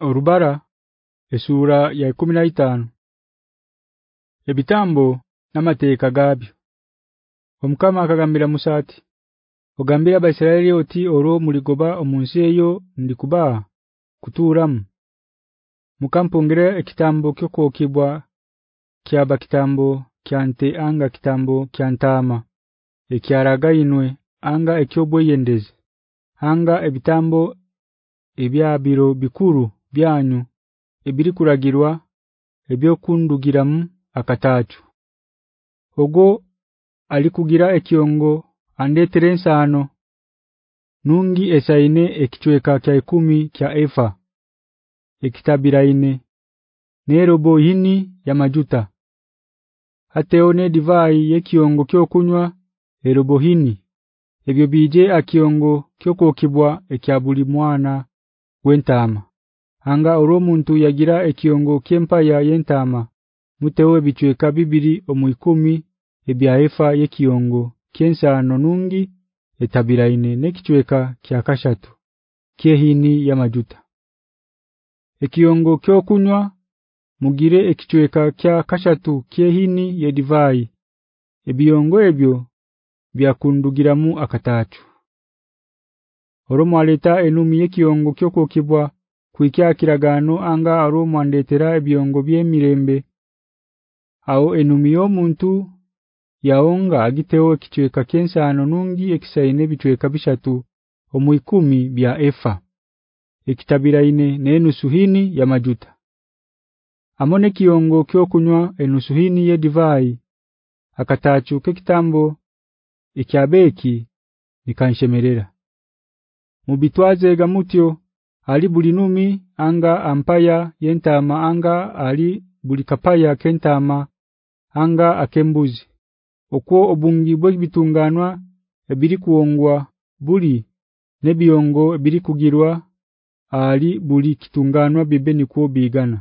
Orubara esura ya 15 Ebitambo namateeka gabyo Omukama akagambira Musati Ogambira abaIsiraeli oti oro muligoba omunsi eyo ndikuba kuturamu Mukampongere ekitambo kyokokibwa kyaba kitambo kyante anga kitambo kyantama ekyaragainwe anga ekyobweyendeze anga ebitambo ebyabiro bikuru byanyu ebiri kuragirwa ebyokundugiramu akatachu Ogo alikugira ekiongo andetere ensano nungi esaine ekichweka kya 10 kya efa ekitabiraine nerobo hini ya majuta. Ateone divai yekiongo kyokunywa erobo hini ebyo bije akiongo kyokokibwa ekyabuli mwana wentama anga oro muntu yagira ekiongo kempa ya yentama. Mutewe bicweka bibiri omuikumi ebya efa yekiongo. Kensano nungi etabiraine nekichweka kya kashatu. Kyehini ya majuta. Ekiongo kyokunywa mugire ekichweka kya kashatu kyehini ye divai. Ebiyongo ebyo byakundugiramu akatacho Oromo aleta enumi yekiongo kyokokibwa kuikya kiragano anga aro andetera ebiyongo byemirembe Aho enumi yomuntu yaonga agiteo kichweka kensa nungi ekisaine bitweka bishatu. Omuikumi bya efa. Ekitabiraine nenusuhini ya majuta. Amone kiongo kyokunywa enusuhini ye divai. Akatachu kekitambo ekyabeki nikanshemerera. Mubitwaze gamutyo ali bulinumi anga ampaya yentama anga ali bulikapaya kentama anga akembuzi. Okwo obungi bwe bitunganwa ebiri kuongwa buli nebiyongo ebiri kugirwa ali buli kitunganwa bibe nikwo bigana.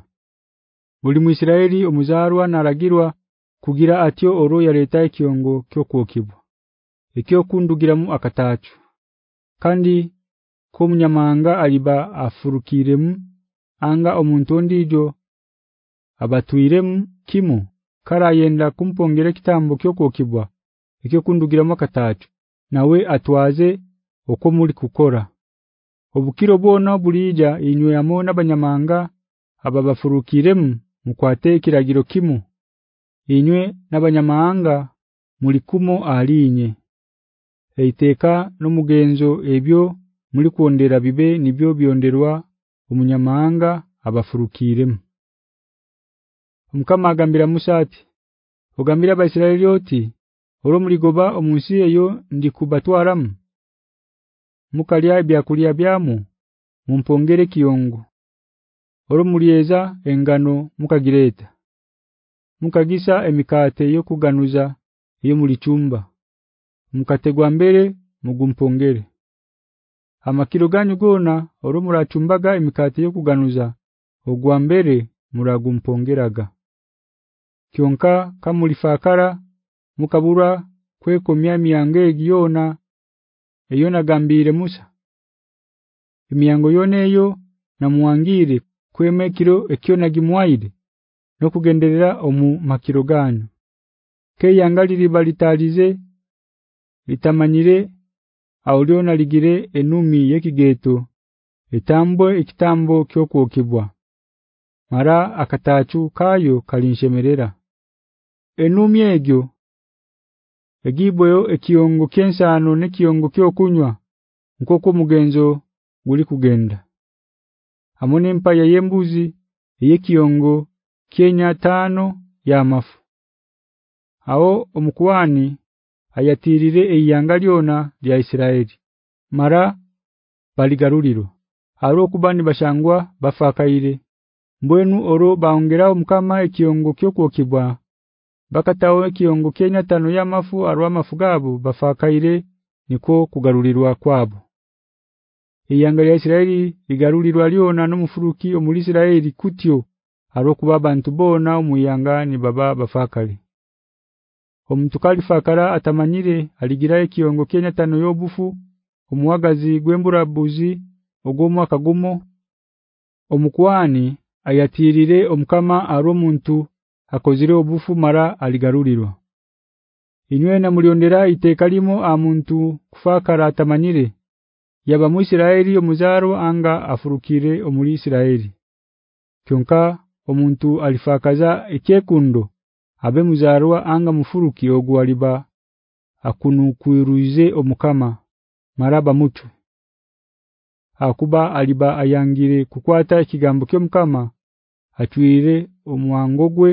Buli muisiraeli omuzarwa naragirwa kugira atyo oro ya leta ekiongo kyokwokibwa ekyo kundugiramu akatacho kandi kumnyamanga aliba afurukiremu. Anga omuntu ndijo abatuiremu kimu. Kara yenda kumpongera kitambo kyokokibwa ekyo kundugira makatacho nawe atwaze okomuli kukora. Obukiro bona bulija inywe yamo nabanyamanga ababafurukiremu mukwate kiragiro kimu. Inywe nabanyamanga mulikumo alinye. Eiteka nomugenzo ebyo muri kuondera bibe nibyo byonderwa umunyamanga abafurukiremu. Omukama agambira mushati Ogambira abaIsiraeli oti oro muligoba omunsi eyo ndi kubatwaramu Mukalya ebyakulya byamu mumpongere kiyongo. Oro mulieza engano mukagireta Mukagisa emikate yo kuganuza iyo mulichumba. Mukategwa mbere mugumpongere Amakiro ganyu gona orumura chumbaga emikate yo kuganuza ogwa mbere muragumpongeraga Kyonka kamulifakara mukabura kwekomya miyango egiyona eyona gambire Musa. Imiyango yoneyo na muwangire kwemekiro ekyo nagimwaide nokugenderera omu makiro ganyu. Keyangaliri balitalize litamanyire auliona ligire enumi yekigeto etambwe ekitambo kyokuokibwa mara akatachu kayo kalinshemerera. Enumi egyo egibweyo ekiongo kensano nekiongo kyokunywa nkoko mugenzo guli kugenda. Amone mpaya yembuzi yekiongo Kenya tano ya mafu Ao omukuani ayatirire eyanga lyona lya Isiraeli. Mara baligaruliro. Aro kubani bashangwa bafakaire. Mbwenu oro baongera omukama ekiongo kyokwokibwa bakatawe ekiongo Kenya tano ya mafu arwa mafugabo bafakaire niko kugarulirwa kwabo. Iyanga ya Isiraeli ligarulirwa lyona nomufuruki omuli Isiraeli kutyo aro kuba bantu bona omuyanga ni baba bafakale omuntu kalifakara atamanyire aligira ekiongo Kenya tano yobufu omuwagazi gwembura buzi ogomo akagumo omukwani ayatirire omukama aromuntu akozire obufu mara aligarulirwa. Inywena muliondera itekalimo amuntu kufakara atamanyire yaba mu Isiraeli omuzaro anga afurukire omuli Isiraeli. Kyonka omuntu alifakaza ekekundo abe muzarwa anga mufuruki ogwaliba akunukuiruize omukama maraba mutu. Akuba aliba ayangire kukwata ikigambo kyomkama atwire omwangogwe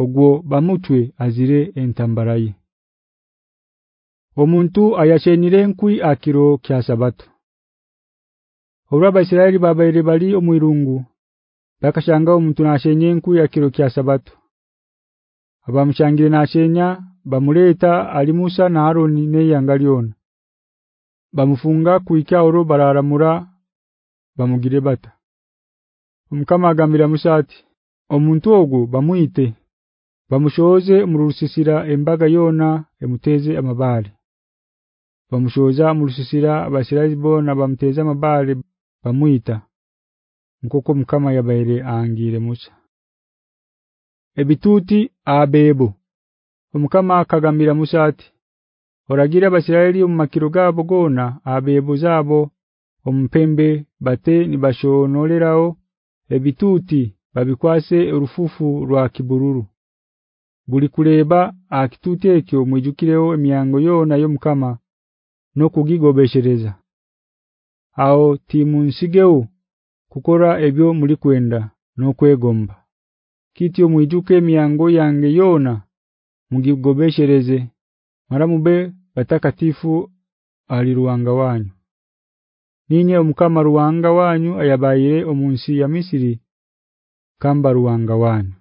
ogwo bamutwe azire entambaraye Omuntu ayashenire nkui akiro kya sabato. Oraba Isiraeli babaire bali omwirungu bakashanga omuntu nashenye nkui akiro kya sabato Abamushangire nashenya bamuleta ali Musa na Haroni ne yangaliona Bamufunga kuika oro bararamura bamugire bata. Omukama agambira Musa ati omuntu ogwo bamuite bamushoze murusisira embaga yona emuteze amabale bamushoza murusisira abasirazi bona bamteza amabale bamuita nkoko mukama yabaire aangire Musa Ebituti abebo omukama akagambira Musa ati Oragira abasiraeli omumakiro gabo gona abebo zabo ompembe bate nibashonolerawo ebituti babikwase urufufu rwa kibururu. Buli kuleba akituti ekyo mwijukireho emiyango yona yomukama no kugigobeshereza ao timu nsigeo kukora ebyo muri kwenda no kwegomba kityo mwijuke miango yange yona mugigobeshereze maramube batakatifu aliruwanga wanyu. Ninye omukama ruwanga wanyu ayabaye omunsi ya Misiri kamba ruwanga wanyu